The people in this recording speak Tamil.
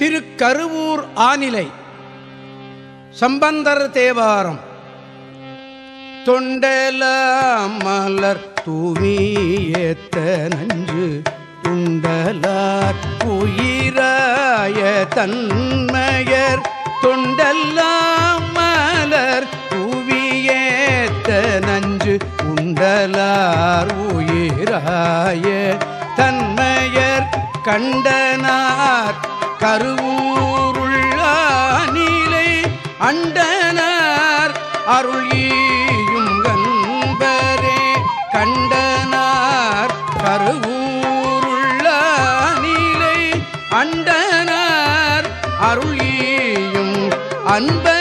திருக்கருவூர் ஆநிலை சம்பந்தர் தேவாரம். தொண்டல மலர் தூவியேத்த நஞ்சு துண்டலார் உயிராய தன்மையர். தொண்டல்லாம் மலர் தூவியேத்த நஞ்சு உண்டலார் உயிராய தன்மையர். கண்டனார் கருவூருள்ளானிலை அண்டனார் அருளியும் கண்பரே கண்டனார் கருவூருள்ளானிலை அண்டனார் அருளியும் அன்பர்.